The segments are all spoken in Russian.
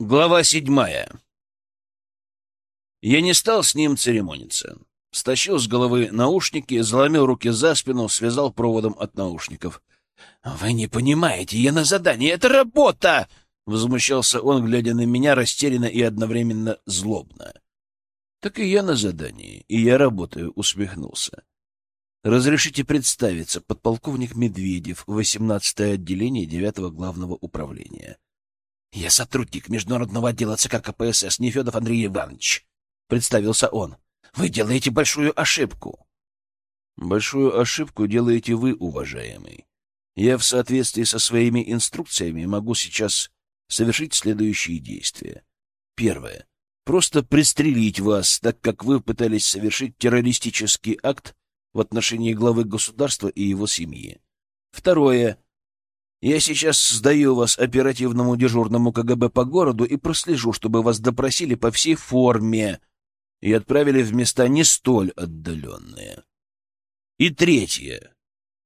Глава седьмая. Я не стал с ним церемониться. Стащил с головы наушники, заломил руки за спину, связал проводом от наушников. — Вы не понимаете, я на задании, это работа! — возмущался он, глядя на меня растерянно и одновременно злобно. — Так и я на задании, и я работаю, — усмехнулся. — Разрешите представиться, подполковник Медведев, 18-е отделение 9-го главного управления. — «Я сотрудник международного отдела ЦК КПСС Нефедов Андрей Иванович», — представился он. «Вы делаете большую ошибку». «Большую ошибку делаете вы, уважаемый. Я в соответствии со своими инструкциями могу сейчас совершить следующие действия. Первое. Просто пристрелить вас, так как вы пытались совершить террористический акт в отношении главы государства и его семьи. Второе я сейчас сдаю вас оперативному дежурному КГБ по городу и прослежу, чтобы вас допросили по всей форме и отправили в места не столь отдаленные. И третье.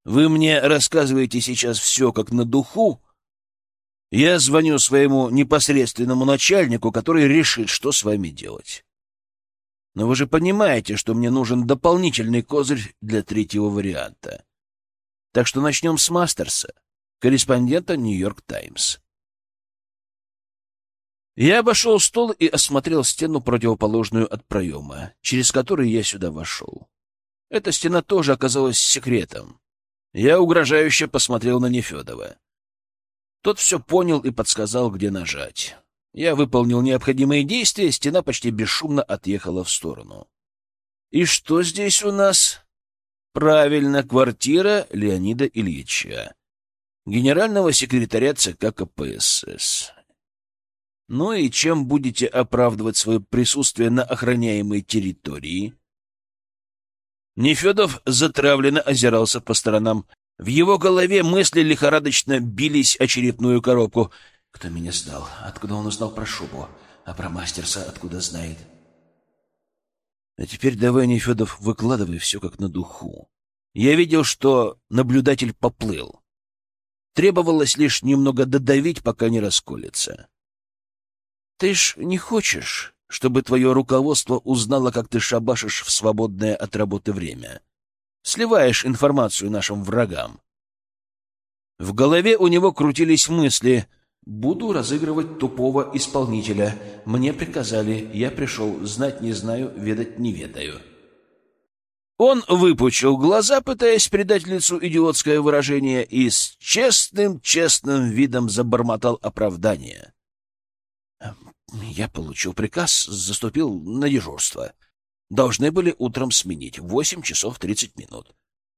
Вы мне рассказываете сейчас все как на духу. Я звоню своему непосредственному начальнику, который решит, что с вами делать. Но вы же понимаете, что мне нужен дополнительный козырь для третьего варианта. Так что начнем с Мастерса корреспондента «Нью-Йорк Таймс». Я обошел стол и осмотрел стену, противоположную от проема, через который я сюда вошел. Эта стена тоже оказалась секретом. Я угрожающе посмотрел на Нефедова. Тот все понял и подсказал, где нажать. Я выполнил необходимые действия, стена почти бесшумно отъехала в сторону. И что здесь у нас? Правильно, квартира Леонида Ильича генерального секретаря ЦК КПСС. Ну и чем будете оправдывать свое присутствие на охраняемой территории? Нефедов затравленно озирался по сторонам. В его голове мысли лихорадочно бились очередную коробку. Кто меня сдал? Откуда он узнал про шубу? А про мастерса откуда знает? А теперь давай, Нефедов, выкладывай все как на духу. Я видел, что наблюдатель поплыл. Требовалось лишь немного додавить, пока не расколется. Ты ж не хочешь, чтобы твое руководство узнало, как ты шабашишь в свободное от работы время. Сливаешь информацию нашим врагам. В голове у него крутились мысли. «Буду разыгрывать тупого исполнителя. Мне приказали. Я пришел. Знать не знаю, ведать не ведаю». Он выпучил глаза, пытаясь придать лицу идиотское выражение, и с честным-честным видом забормотал оправдание. «Я получил приказ, заступил на дежурство. Должны были утром сменить, восемь часов тридцать минут.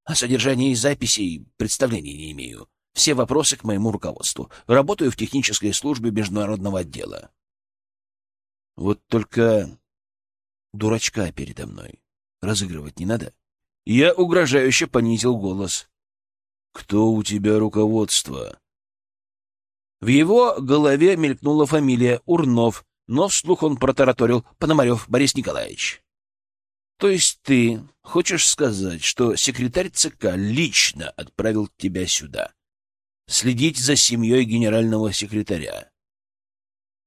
О содержании записей представления не имею. Все вопросы к моему руководству. Работаю в технической службе международного отдела». «Вот только дурачка передо мной разыгрывать не надо. Я угрожающе понизил голос. «Кто у тебя руководство?» В его голове мелькнула фамилия Урнов, но вслух он протараторил Пономарев Борис Николаевич. «То есть ты хочешь сказать, что секретарь ЦК лично отправил тебя сюда? Следить за семьей генерального секретаря?»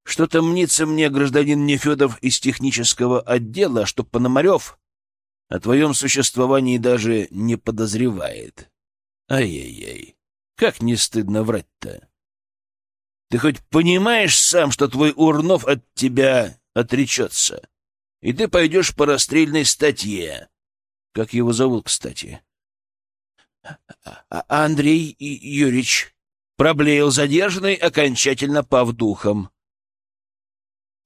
Что-то мнится мне, гражданин Нефедов из технического отдела, что Пономарев о твоем существовании даже не подозревает. Ай-яй-яй, как не стыдно врать-то. Ты хоть понимаешь сам, что твой Урнов от тебя отречется, и ты пойдешь по расстрельной статье. Как его зовут, кстати? А Андрей Юрьевич проблеял задержанный, окончательно пав духом.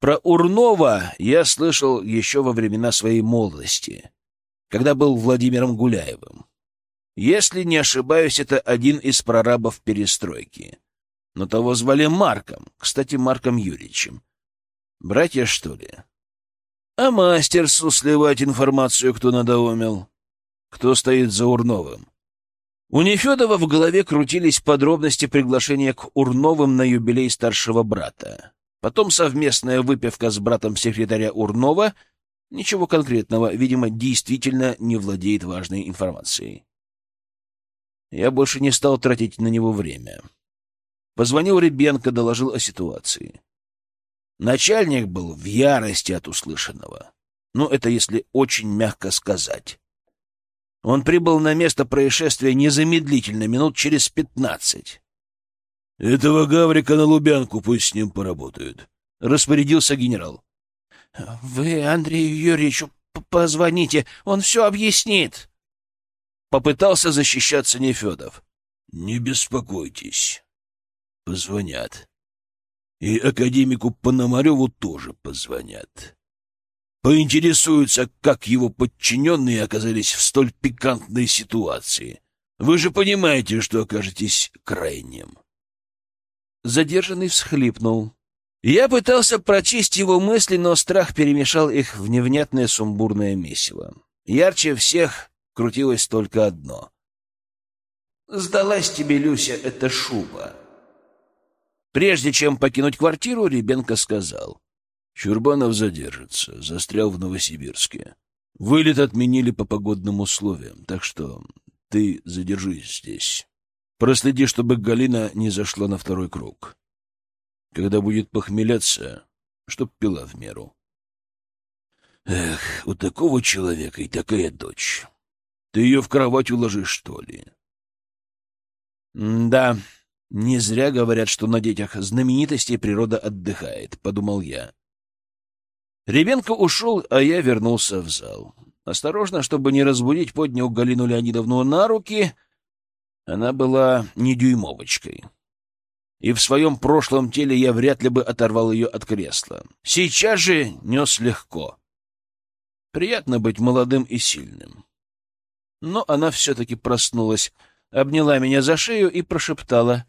Про Урнова я слышал еще во времена своей молодости когда был Владимиром Гуляевым. Если не ошибаюсь, это один из прорабов перестройки. Но того звали Марком, кстати, Марком Юрьевичем. Братья, что ли? А мастерсу сливать информацию кто надоумил? Кто стоит за Урновым? У Нефедова в голове крутились подробности приглашения к Урновым на юбилей старшего брата. Потом совместная выпивка с братом секретаря Урнова — Ничего конкретного, видимо, действительно не владеет важной информацией. Я больше не стал тратить на него время. Позвонил Ребенко, доложил о ситуации. Начальник был в ярости от услышанного. Ну, это если очень мягко сказать. Он прибыл на место происшествия незамедлительно, минут через пятнадцать. — Этого Гаврика на Лубянку пусть с ним поработают, — распорядился генерал. — Вы Андрею Юрьевичу позвоните, он все объяснит. Попытался защищаться Нефедов. — Не беспокойтесь. Позвонят. И академику Пономареву тоже позвонят. Поинтересуются, как его подчиненные оказались в столь пикантной ситуации. Вы же понимаете, что окажетесь крайним. Задержанный всхлипнул. Я пытался прочесть его мысли, но страх перемешал их в невнятное сумбурное месиво. Ярче всех крутилось только одно. «Сдалась тебе, Люся, эта шуба». Прежде чем покинуть квартиру, Ребенко сказал. Чурбанов задержится, застрял в Новосибирске. Вылет отменили по погодным условиям, так что ты задержись здесь. Проследи, чтобы Галина не зашла на второй круг. Когда будет похмеляться, чтоб пила в меру. Эх, у такого человека и такая дочь. Ты ее в кровать уложишь, что ли? да, не зря говорят, что на детях знаменитостей природа отдыхает, — подумал я. Ребенко ушел, а я вернулся в зал. Осторожно, чтобы не разбудить, поднял Галину Леонидовну на руки. Она была не дюймовочкой. И в своем прошлом теле я вряд ли бы оторвал ее от кресла. Сейчас же нес легко. Приятно быть молодым и сильным. Но она все-таки проснулась, обняла меня за шею и прошептала.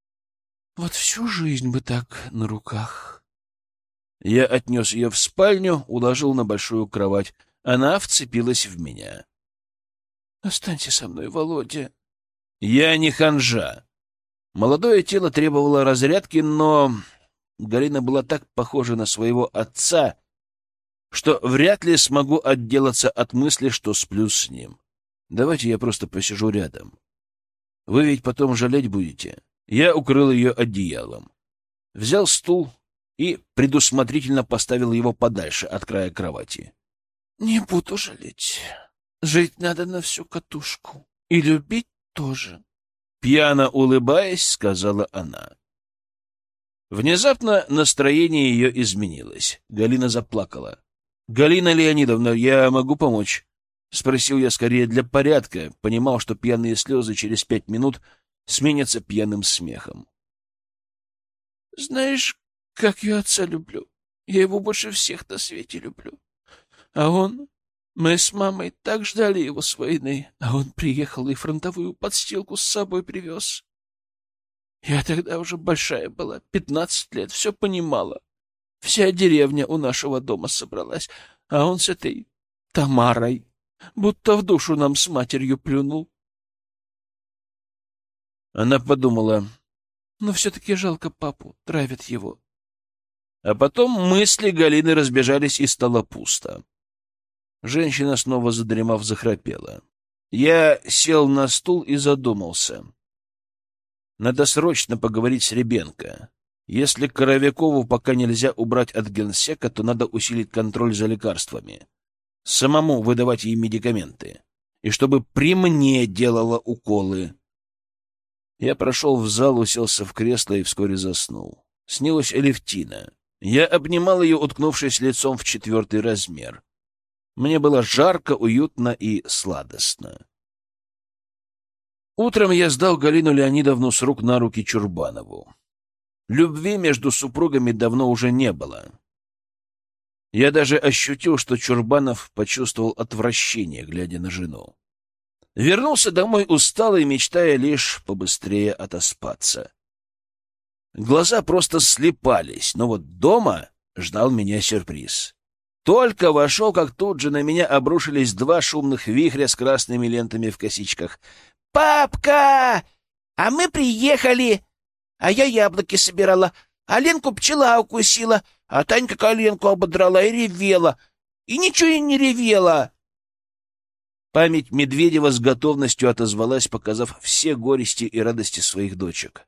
— Вот всю жизнь бы так на руках. Я отнес ее в спальню, уложил на большую кровать. Она вцепилась в меня. — Останься со мной, Володя. — Я не ханжа. Молодое тело требовало разрядки, но Галина была так похожа на своего отца, что вряд ли смогу отделаться от мысли, что сплю с ним. Давайте я просто посижу рядом. Вы ведь потом жалеть будете. Я укрыл ее одеялом. Взял стул, и предусмотрительно поставил его подальше от края кровати. — Не буду жалеть. Жить надо на всю катушку. И любить тоже. Пьяно улыбаясь, сказала она. Внезапно настроение ее изменилось. Галина заплакала. — Галина Леонидовна, я могу помочь? — спросил я скорее для порядка. Понимал, что пьяные слезы через пять минут сменятся пьяным смехом. — Знаешь, как я отца люблю. Я его больше всех на свете люблю. А он... Мы с мамой так ждали его с войны, а он приехал и фронтовую подстилку с собой привез. Я тогда уже большая была, пятнадцать лет, все понимала. Вся деревня у нашего дома собралась, а он с этой Тамарой, будто в душу нам с матерью плюнул. Она подумала, но «Ну, все-таки жалко папу, травят его. А потом мысли Галины разбежались и стало пусто. Женщина, снова задремав, захрапела. Я сел на стул и задумался. Надо срочно поговорить с Ребенко. Если Коровякову пока нельзя убрать от генсека, то надо усилить контроль за лекарствами. Самому выдавать ей медикаменты. И чтобы при мне делала уколы. Я прошел в зал, уселся в кресло и вскоре заснул. Снилась Элевтина. Я обнимал ее, уткнувшись лицом в четвертый размер. Мне было жарко, уютно и сладостно. Утром я сдал Галину Леонидовну с рук на руки Чурбанову. Любви между супругами давно уже не было. Я даже ощутил, что Чурбанов почувствовал отвращение, глядя на жену. Вернулся домой усталый, мечтая лишь побыстрее отоспаться. Глаза просто слепались, но вот дома ждал меня сюрприз. Только вошел, как тут же на меня обрушились два шумных вихря с красными лентами в косичках. «Папка! А мы приехали! А я яблоки собирала, а Ленку пчела укусила, а Танька коленку ободрала и ревела. И ничего и не ревела!» Память Медведева с готовностью отозвалась, показав все горести и радости своих дочек.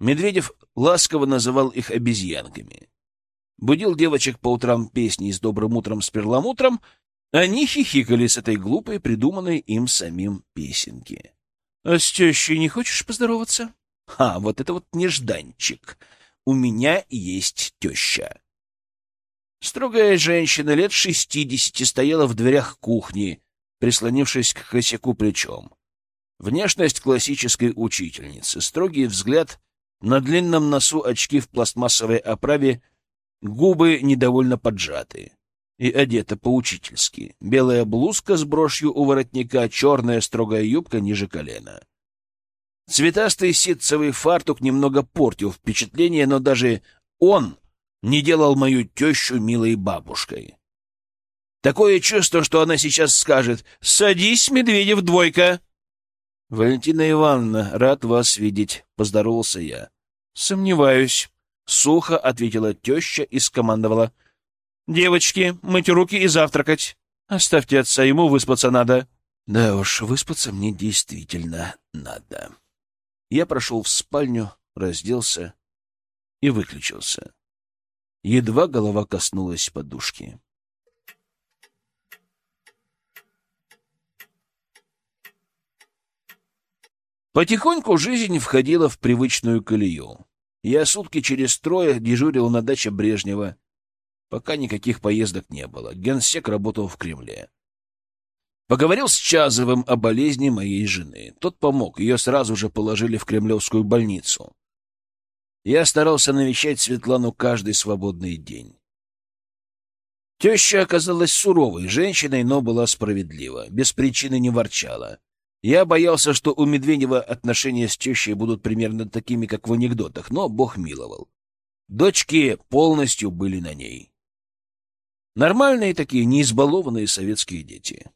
Медведев ласково называл их обезьянками. Будил девочек по утрам песней с добрым утром с перламутром, они хихикали с этой глупой, придуманной им самим песенки. — А с тещей не хочешь поздороваться? — Ха, вот это вот нежданчик. У меня есть теща. Строгая женщина лет шестидесяти стояла в дверях кухни, прислонившись к косяку плечом. Внешность классической учительницы, строгий взгляд, на длинном носу очки в пластмассовой оправе, губы недовольно поджаты. И одета по-учительски. Белая блузка с брошью у воротника, черная строгая юбка ниже колена. Цветастый ситцевый фартук немного портил впечатление, но даже он не делал мою тещу милой бабушкой. Такое чувство, что она сейчас скажет «Садись, Медведев, двойка!» «Валентина Ивановна, рад вас видеть», — поздоровался я. «Сомневаюсь», — сухо ответила теща и скомандовала. «Девочки, мыть руки и завтракать. Оставьте отца, ему выспаться надо». «Да уж, выспаться мне действительно надо». Я прошел в спальню, разделся и выключился. Едва голова коснулась подушки. Потихоньку жизнь входила в привычную колею. Я сутки через трое дежурил на даче Брежнева. Пока никаких поездок не было. Генсек работал в Кремле. Поговорил с Чазовым о болезни моей жены. Тот помог, ее сразу же положили в кремлевскую больницу. Я старался навещать Светлану каждый свободный день. Теща оказалась суровой женщиной, но была справедлива, без причины не ворчала. Я боялся, что у Медведева отношения с тещей будут примерно такими, как в анекдотах, но Бог миловал. Дочки полностью были на ней. Нормальные такие, не избалованные советские дети.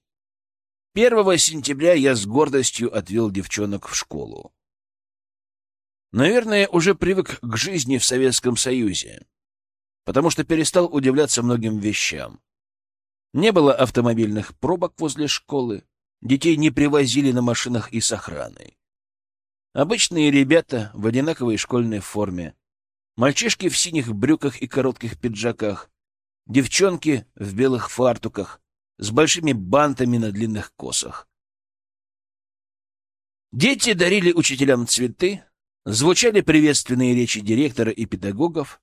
Первого сентября я с гордостью отвел девчонок в школу. Наверное, уже привык к жизни в Советском Союзе, потому что перестал удивляться многим вещам. Не было автомобильных пробок возле школы, детей не привозили на машинах и с охраной. Обычные ребята в одинаковой школьной форме, мальчишки в синих брюках и коротких пиджаках, девчонки в белых фартуках с большими бантами на длинных косах. Дети дарили учителям цветы, Звучали приветственные речи директора и педагогов.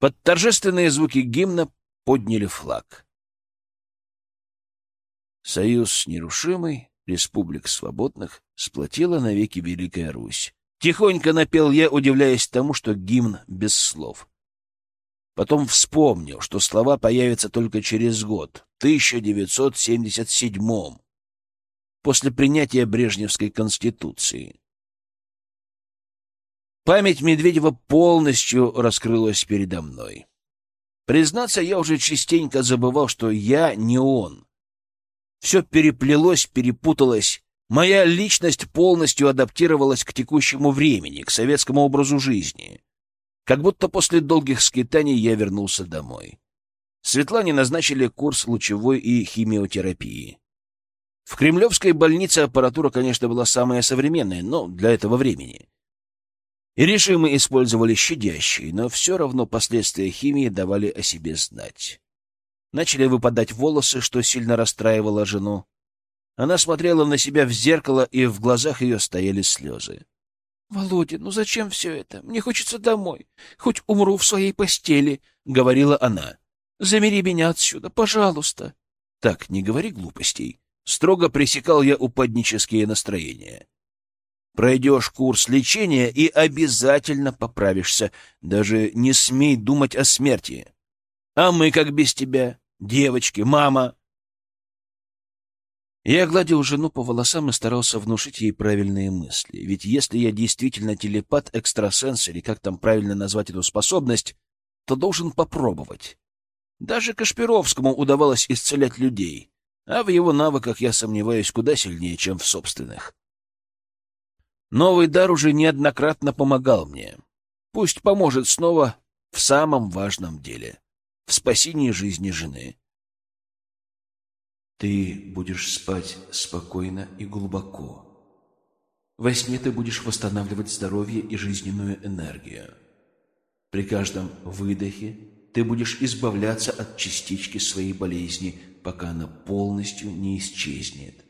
Под торжественные звуки гимна подняли флаг. Союз нерушимый, республик свободных, сплотила навеки Великая Русь. Тихонько напел я, удивляясь тому, что гимн без слов. Потом вспомнил, что слова появятся только через год, в 1977 после принятия Брежневской Конституции. Память Медведева полностью раскрылась передо мной. Признаться, я уже частенько забывал, что я не он. Все переплелось, перепуталось. Моя личность полностью адаптировалась к текущему времени, к советскому образу жизни. Как будто после долгих скитаний я вернулся домой. Светлане назначили курс лучевой и химиотерапии. В Кремлевской больнице аппаратура, конечно, была самая современная, но для этого времени. И режимы использовали щадящие, но все равно последствия химии давали о себе знать. Начали выпадать волосы, что сильно расстраивало жену. Она смотрела на себя в зеркало, и в глазах ее стояли слезы. — Володя, ну зачем все это? Мне хочется домой. Хоть умру в своей постели, — говорила она. — Замери меня отсюда, пожалуйста. — Так, не говори глупостей. Строго пресекал я упаднические настроения. Пройдешь курс лечения и обязательно поправишься. Даже не смей думать о смерти. А мы как без тебя? Девочки, мама. Я гладил жену по волосам и старался внушить ей правильные мысли. Ведь если я действительно телепат-экстрасенс, или как там правильно назвать эту способность, то должен попробовать. Даже Кашпировскому удавалось исцелять людей, а в его навыках я сомневаюсь куда сильнее, чем в собственных. Новый дар уже неоднократно помогал мне. Пусть поможет снова в самом важном деле — в спасении жизни жены. Ты будешь спать спокойно и глубоко. Во сне ты будешь восстанавливать здоровье и жизненную энергию. При каждом выдохе ты будешь избавляться от частички своей болезни, пока она полностью не исчезнет.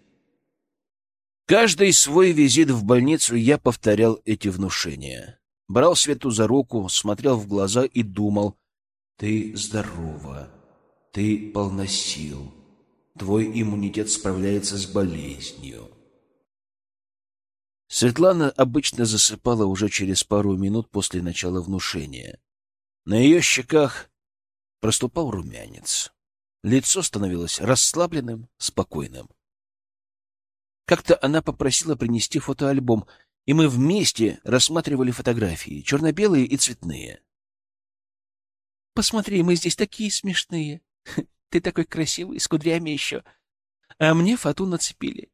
Каждый свой визит в больницу я повторял эти внушения. Брал Свету за руку, смотрел в глаза и думал, «Ты здорова, ты полна сил, твой иммунитет справляется с болезнью». Светлана обычно засыпала уже через пару минут после начала внушения. На ее щеках проступал румянец. Лицо становилось расслабленным, спокойным. Как-то она попросила принести фотоальбом, и мы вместе рассматривали фотографии, черно-белые и цветные. «Посмотри, мы здесь такие смешные. Ты такой красивый, с кудрями еще. А мне фату нацепили.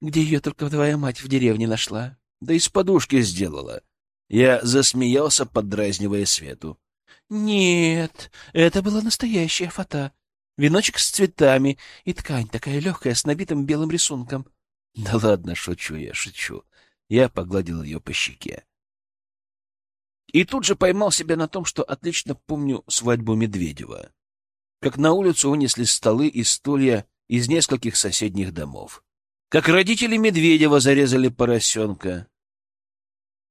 Где ее только твоя мать в деревне нашла? Да из подушки сделала. Я засмеялся, поддразнивая Свету. Нет, это была настоящая фата. Веночек с цветами и ткань такая легкая, с набитым белым рисунком. Да ладно, шучу я, шучу. Я погладил ее по щеке. И тут же поймал себя на том, что отлично помню свадьбу Медведева. Как на улицу унесли столы и стулья из нескольких соседних домов как родители Медведева зарезали поросенка,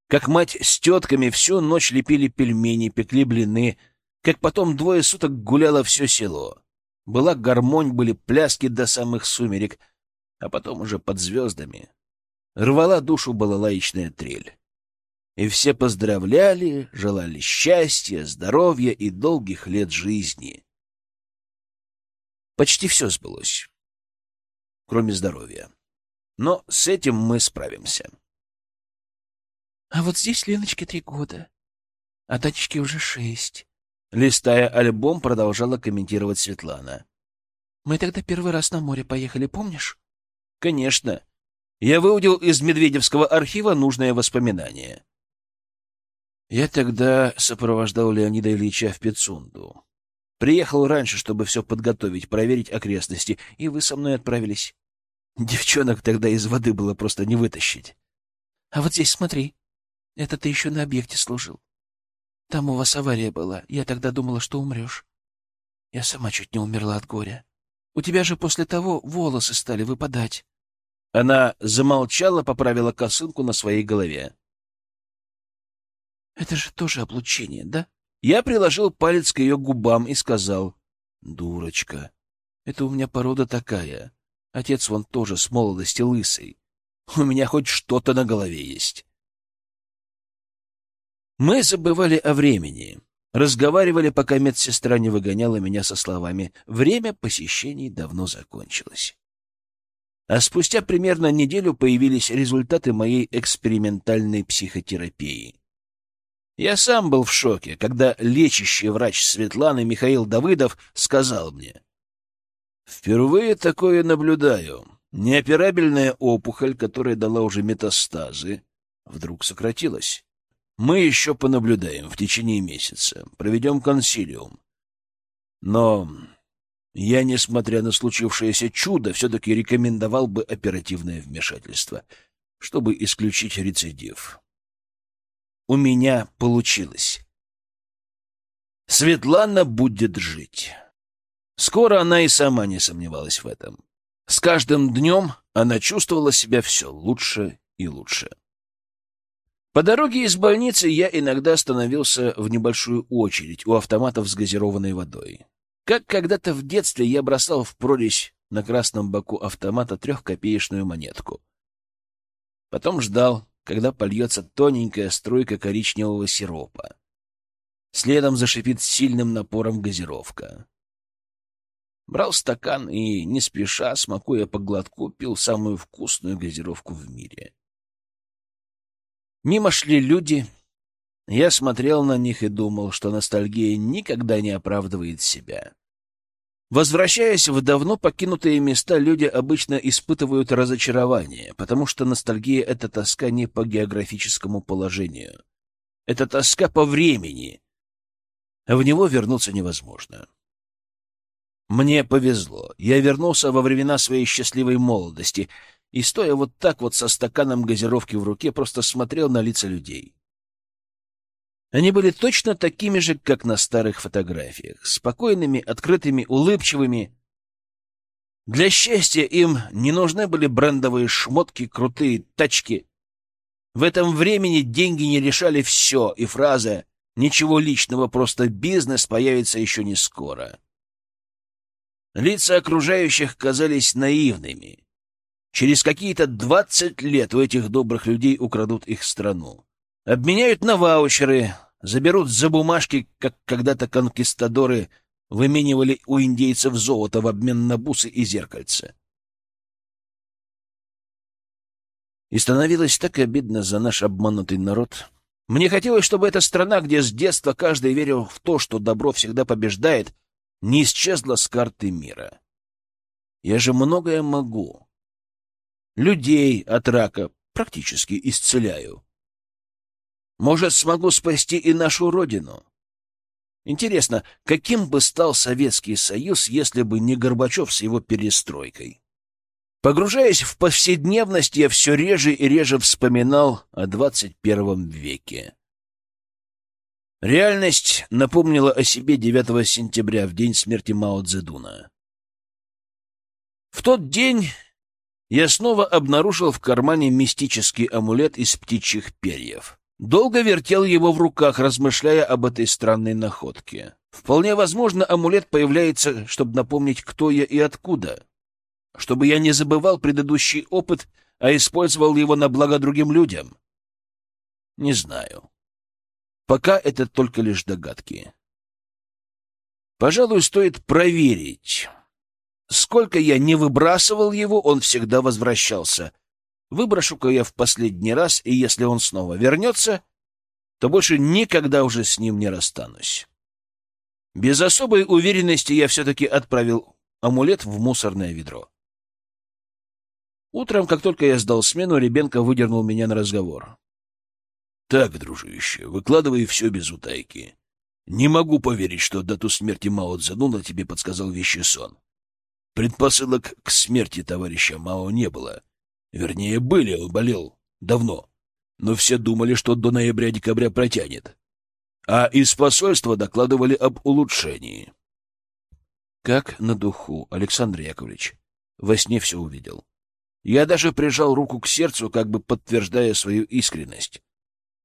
как мать с тетками всю ночь лепили пельмени, пекли блины, как потом двое суток гуляло все село. Была гармонь, были пляски до самых сумерек, а потом уже под звездами рвала душу балалаечная трель. И все поздравляли, желали счастья, здоровья и долгих лет жизни. Почти все сбылось, кроме здоровья. Но с этим мы справимся. А вот здесь Леночке три года, а Танечке уже шесть. Листая альбом, продолжала комментировать Светлана. Мы тогда первый раз на море поехали, помнишь? Конечно. Я выудил из Медведевского архива нужное воспоминание. Я тогда сопровождал Леонида Ильича в Пицунду. Приехал раньше, чтобы все подготовить, проверить окрестности, и вы со мной отправились. Девчонок тогда из воды было просто не вытащить. А вот здесь смотри. Это ты еще на объекте служил. Там у вас авария была. Я тогда думала, что умрешь. Я сама чуть не умерла от горя. У тебя же после того волосы стали выпадать. Она замолчала, поправила косынку на своей голове. Это же тоже облучение, да? Я приложил палец к ее губам и сказал. Дурочка, это у меня порода такая. Отец вон тоже с молодости лысый. У меня хоть что-то на голове есть. Мы забывали о времени. Разговаривали, пока медсестра не выгоняла меня со словами «Время посещений давно закончилось». А спустя примерно неделю появились результаты моей экспериментальной психотерапии. Я сам был в шоке, когда лечащий врач Светланы Михаил Давыдов сказал мне Впервые такое наблюдаю. Неоперабельная опухоль, которая дала уже метастазы, вдруг сократилась. Мы еще понаблюдаем в течение месяца, проведем консилиум. Но я, несмотря на случившееся чудо, все-таки рекомендовал бы оперативное вмешательство, чтобы исключить рецидив. У меня получилось. Светлана будет жить. Скоро она и сама не сомневалась в этом. С каждым днем она чувствовала себя все лучше и лучше. По дороге из больницы я иногда становился в небольшую очередь у автоматов с газированной водой. Как когда-то в детстве я бросал в прорезь на красном боку автомата трехкопеечную монетку. Потом ждал, когда польется тоненькая струйка коричневого сиропа. Следом зашипит сильным напором газировка. Брал стакан и, не спеша, смакуя по глотку, пил самую вкусную газировку в мире. Мимо шли люди. Я смотрел на них и думал, что ностальгия никогда не оправдывает себя. Возвращаясь в давно покинутые места, люди обычно испытывают разочарование, потому что ностальгия — это тоска не по географическому положению. Это тоска по времени. В него вернуться невозможно. Мне повезло. Я вернулся во времена своей счастливой молодости, и, стоя вот так вот со стаканом газировки в руке, просто смотрел на лица людей. Они были точно такими же, как на старых фотографиях, спокойными, открытыми, улыбчивыми. Для счастья им не нужны были брендовые шмотки, крутые тачки. В этом времени деньги не решали все, и фраза «ничего личного, просто бизнес» появится еще не скоро. Лица окружающих казались наивными. Через какие-то двадцать лет у этих добрых людей украдут их страну. Обменяют на ваучеры, заберут за бумажки, как когда-то конкистадоры выменивали у индейцев золото в обмен на бусы и зеркальца. И становилось так обидно за наш обманутый народ. Мне хотелось, чтобы эта страна, где с детства каждый верил в то, что добро всегда побеждает, не исчезла с карты мира. Я же многое могу. Людей от рака практически исцеляю. Может, смогу спасти и нашу родину. Интересно, каким бы стал Советский Союз, если бы не Горбачев с его перестройкой? Погружаясь в повседневность, я все реже и реже вспоминал о 21 веке. Реальность напомнила о себе 9 сентября, в день смерти Мао Цзэдуна. В тот день я снова обнаружил в кармане мистический амулет из птичьих перьев. Долго вертел его в руках, размышляя об этой странной находке. Вполне возможно, амулет появляется, чтобы напомнить, кто я и откуда. Чтобы я не забывал предыдущий опыт, а использовал его на благо другим людям. Не знаю. Пока это только лишь догадки. Пожалуй, стоит проверить. Сколько я не выбрасывал его, он всегда возвращался — Выброшу-ка я в последний раз, и если он снова вернется, то больше никогда уже с ним не расстанусь. Без особой уверенности я все-таки отправил амулет в мусорное ведро. Утром, как только я сдал смену, Ребенко выдернул меня на разговор. — Так, дружище, выкладывай все без утайки. Не могу поверить, что дату смерти Мао Цзэдуна тебе подсказал вещий сон. Предпосылок к смерти товарища Мао не было — Вернее, были, болел давно. Но все думали, что до ноября-декабря протянет. А из посольства докладывали об улучшении. Как на духу, Александр Яковлевич. Во сне все увидел. Я даже прижал руку к сердцу, как бы подтверждая свою искренность.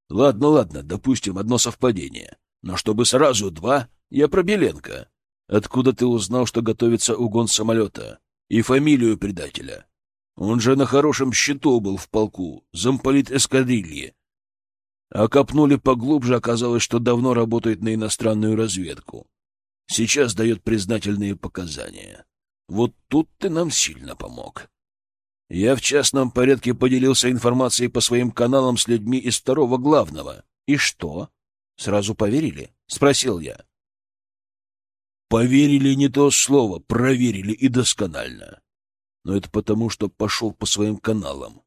Ладно, ладно, допустим, одно совпадение. Но чтобы сразу два, я про Беленко. Откуда ты узнал, что готовится угон самолета? И фамилию предателя? Он же на хорошем счету был в полку, замполит эскадрильи. А копнули поглубже, оказалось, что давно работает на иностранную разведку. Сейчас дает признательные показания. Вот тут ты нам сильно помог. Я в частном порядке поделился информацией по своим каналам с людьми из второго главного. И что? Сразу поверили? Спросил я. Поверили не то слово, проверили и досконально но это потому, что пошел по своим каналам.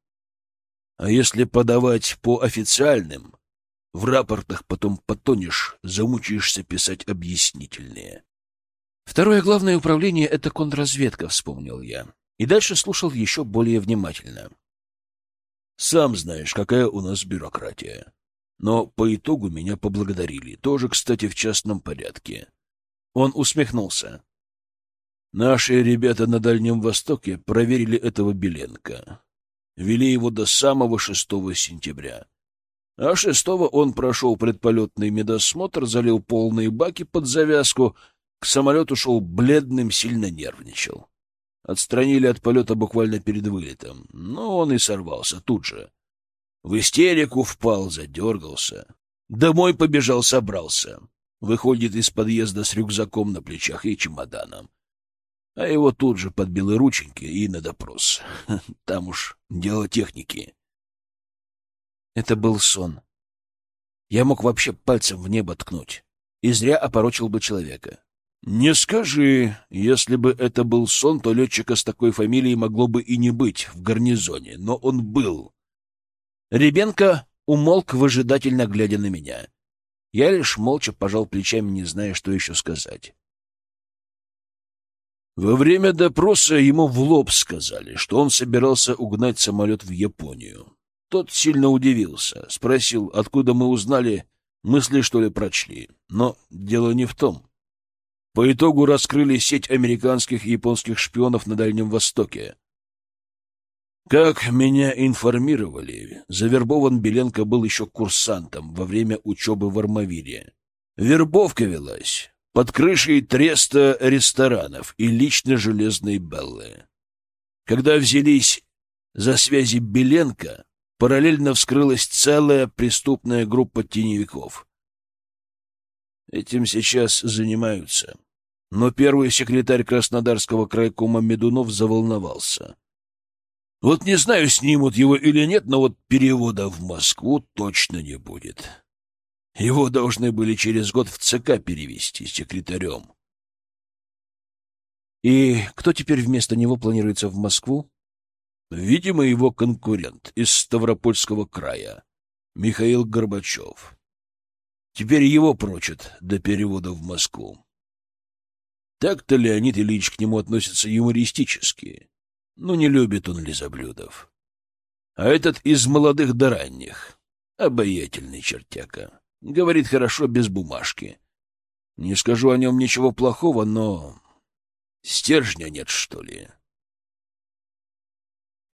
А если подавать по официальным, в рапортах потом потонешь, замучаешься писать объяснительные. Второе главное управление — это контрразведка, вспомнил я. И дальше слушал еще более внимательно. Сам знаешь, какая у нас бюрократия. Но по итогу меня поблагодарили, тоже, кстати, в частном порядке. Он усмехнулся. Наши ребята на Дальнем Востоке проверили этого Беленко. Вели его до самого 6 сентября. А 6 он прошел предполетный медосмотр, залил полные баки под завязку, к самолету шел бледным, сильно нервничал. Отстранили от полета буквально перед вылетом, но он и сорвался тут же. В истерику впал, задергался. Домой побежал, собрался. Выходит из подъезда с рюкзаком на плечах и чемоданом а его тут же под рученьки и на допрос. Там уж дело техники. Это был сон. Я мог вообще пальцем в небо ткнуть. И зря опорочил бы человека. Не скажи. Если бы это был сон, то летчика с такой фамилией могло бы и не быть в гарнизоне. Но он был. Ребенко умолк, выжидательно глядя на меня. Я лишь молча пожал плечами, не зная, что еще сказать. Во время допроса ему в лоб сказали, что он собирался угнать самолет в Японию. Тот сильно удивился, спросил, откуда мы узнали, мысли, что ли, прочли. Но дело не в том. По итогу раскрыли сеть американских и японских шпионов на Дальнем Востоке. Как меня информировали, завербован Беленко был еще курсантом во время учебы в Армавире. Вербовка велась под крышей треста ресторанов и лично Железной Беллы. Когда взялись за связи Беленко, параллельно вскрылась целая преступная группа теневиков. Этим сейчас занимаются. Но первый секретарь Краснодарского крайкома Медунов заволновался. Вот не знаю, снимут его или нет, но вот перевода в Москву точно не будет. Его должны были через год в ЦК перевести секретарем. И кто теперь вместо него планируется в Москву? Видимо, его конкурент из Ставропольского края, Михаил Горбачев. Теперь его прочат до перевода в Москву. Так-то Леонид Ильич к нему относится юмористически. но не любит он лизоблюдов. А этот из молодых до ранних. Обаятельный чертяка. Говорит хорошо, без бумажки. Не скажу о нем ничего плохого, но... Стержня нет, что ли?